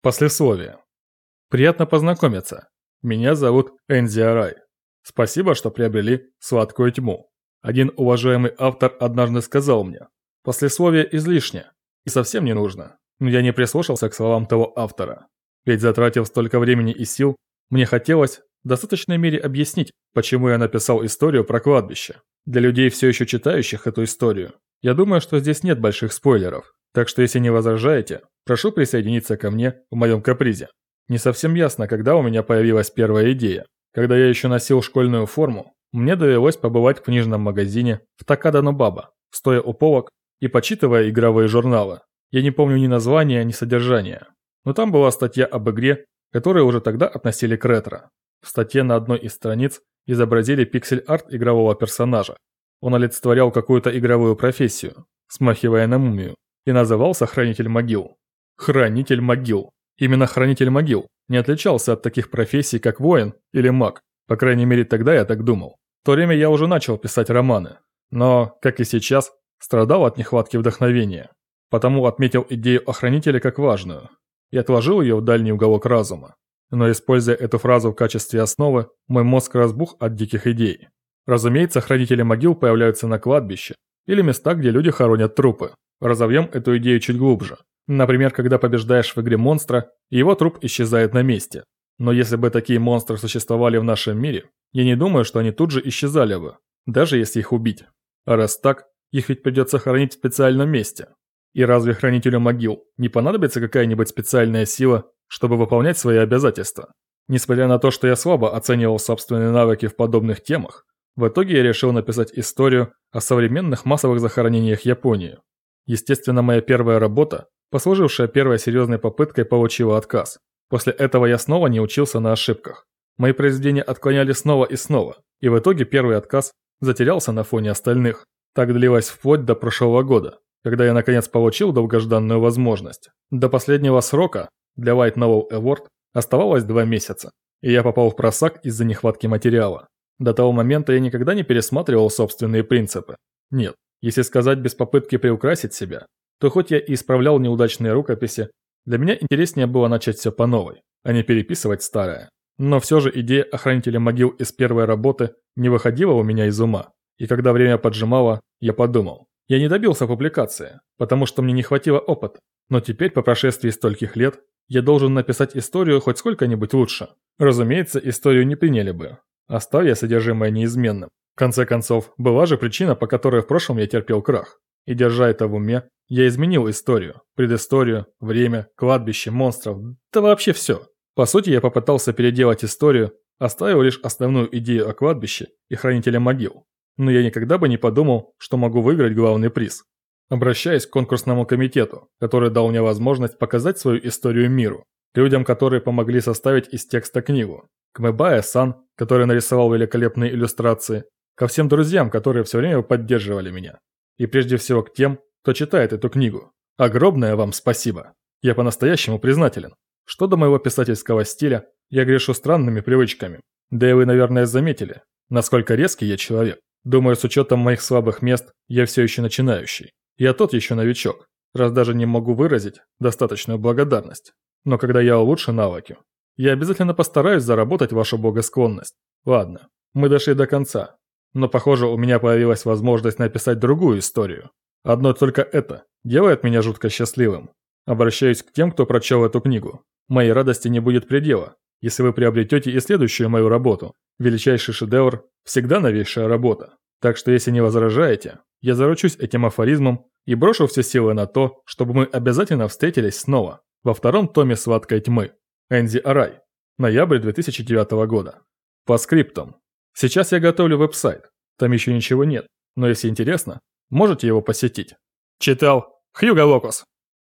Послесловие. Приятно познакомиться. Меня зовут Энзи Арай. Спасибо, что приобрели «Сладкую тьму». Один уважаемый автор однажды сказал мне, послесловие излишне и совсем не нужно, но я не прислушался к словам того автора. Ведь затратив столько времени и сил, мне хотелось в достаточной мере объяснить, почему я написал историю про кладбище. Для людей, все еще читающих эту историю, я думаю, что здесь нет больших спойлеров. Так что если не возражаете, прошу присоединиться ко мне в моем капризе. Не совсем ясно, когда у меня появилась первая идея. Когда я еще носил школьную форму, мне довелось побывать в книжном магазине в Такада Баба, стоя у полок и почитывая игровые журналы. Я не помню ни названия, ни содержания. Но там была статья об игре, которую уже тогда относили к ретро. В статье на одной из страниц изобразили пиксель-арт игрового персонажа. Он олицетворял какую-то игровую профессию, смахивая на мумию и назывался Хранитель могил. Хранитель могил. Именно Хранитель могил не отличался от таких профессий, как воин или маг. По крайней мере, тогда я так думал. В то время я уже начал писать романы. Но, как и сейчас, страдал от нехватки вдохновения. Потому отметил идею о Хранителе как важную. И отложил ее в дальний уголок разума. Но используя эту фразу в качестве основы, мой мозг разбух от диких идей. Разумеется, хранители могил появляются на кладбище или местах, где люди хоронят трупы. Разовьем эту идею чуть глубже. Например, когда побеждаешь в игре монстра, его труп исчезает на месте. Но если бы такие монстры существовали в нашем мире, я не думаю, что они тут же исчезали бы, даже если их убить. А раз так, их ведь придется хоронить в специальном месте. И разве хранителю могил не понадобится какая-нибудь специальная сила, чтобы выполнять свои обязательства? Несмотря на то, что я слабо оценивал собственные навыки в подобных темах, в итоге я решил написать историю о современных массовых захоронениях Японии. Естественно, моя первая работа, послужившая первой серьезной попыткой, получила отказ. После этого я снова не учился на ошибках. Мои произведения отклоняли снова и снова, и в итоге первый отказ затерялся на фоне остальных. Так длилось вплоть до прошлого года, когда я наконец получил долгожданную возможность. До последнего срока для White Novel Award оставалось два месяца, и я попал в просак из-за нехватки материала. До того момента я никогда не пересматривал собственные принципы. Нет, если сказать без попытки приукрасить себя, то хоть я и исправлял неудачные рукописи, для меня интереснее было начать все по новой, а не переписывать старое. Но все же идея о хранителе могил из первой работы не выходила у меня из ума. И когда время поджимало, я подумал, я не добился публикации, потому что мне не хватило опыта. Но теперь, по прошествии стольких лет, я должен написать историю хоть сколько-нибудь лучше. Разумеется, историю не приняли бы, оставя содержимое неизменным. Конце концов, была же причина, по которой в прошлом я терпел крах. И держа это в уме, я изменил историю, предысторию, время, кладбище, монстров, да вообще все. По сути, я попытался переделать историю, оставив лишь основную идею о кладбище и хранителе могил. Но я никогда бы не подумал, что могу выиграть главный приз. Обращаясь к конкурсному комитету, который дал мне возможность показать свою историю миру, людям, которые помогли составить из текста книгу, к Мэбая-сан, который нарисовал великолепные иллюстрации, ко всем друзьям, которые все время поддерживали меня. И прежде всего к тем, кто читает эту книгу. Огромное вам спасибо. Я по-настоящему признателен. Что до моего писательского стиля, я грешу странными привычками. Да и вы, наверное, заметили, насколько резкий я человек. Думаю, с учетом моих слабых мест, я все еще начинающий. Я тот еще новичок, раз даже не могу выразить достаточную благодарность. Но когда я улучшу навыки, я обязательно постараюсь заработать вашу богосклонность. Ладно, мы дошли до конца. Но, похоже, у меня появилась возможность написать другую историю. Одно только это делает меня жутко счастливым. Обращаюсь к тем, кто прочел эту книгу. Моей радости не будет предела, если вы приобретете и следующую мою работу. Величайший шедевр – всегда новейшая работа. Так что если не возражаете, я заручусь этим афоризмом и брошу все силы на то, чтобы мы обязательно встретились снова во втором томе «Сладкой тьмы». Энди Арай. Ноябрь 2009 года. По скриптам. Сейчас я готовлю веб-сайт. Там еще ничего нет. Но если интересно, можете его посетить. Читал Хьюго Локус.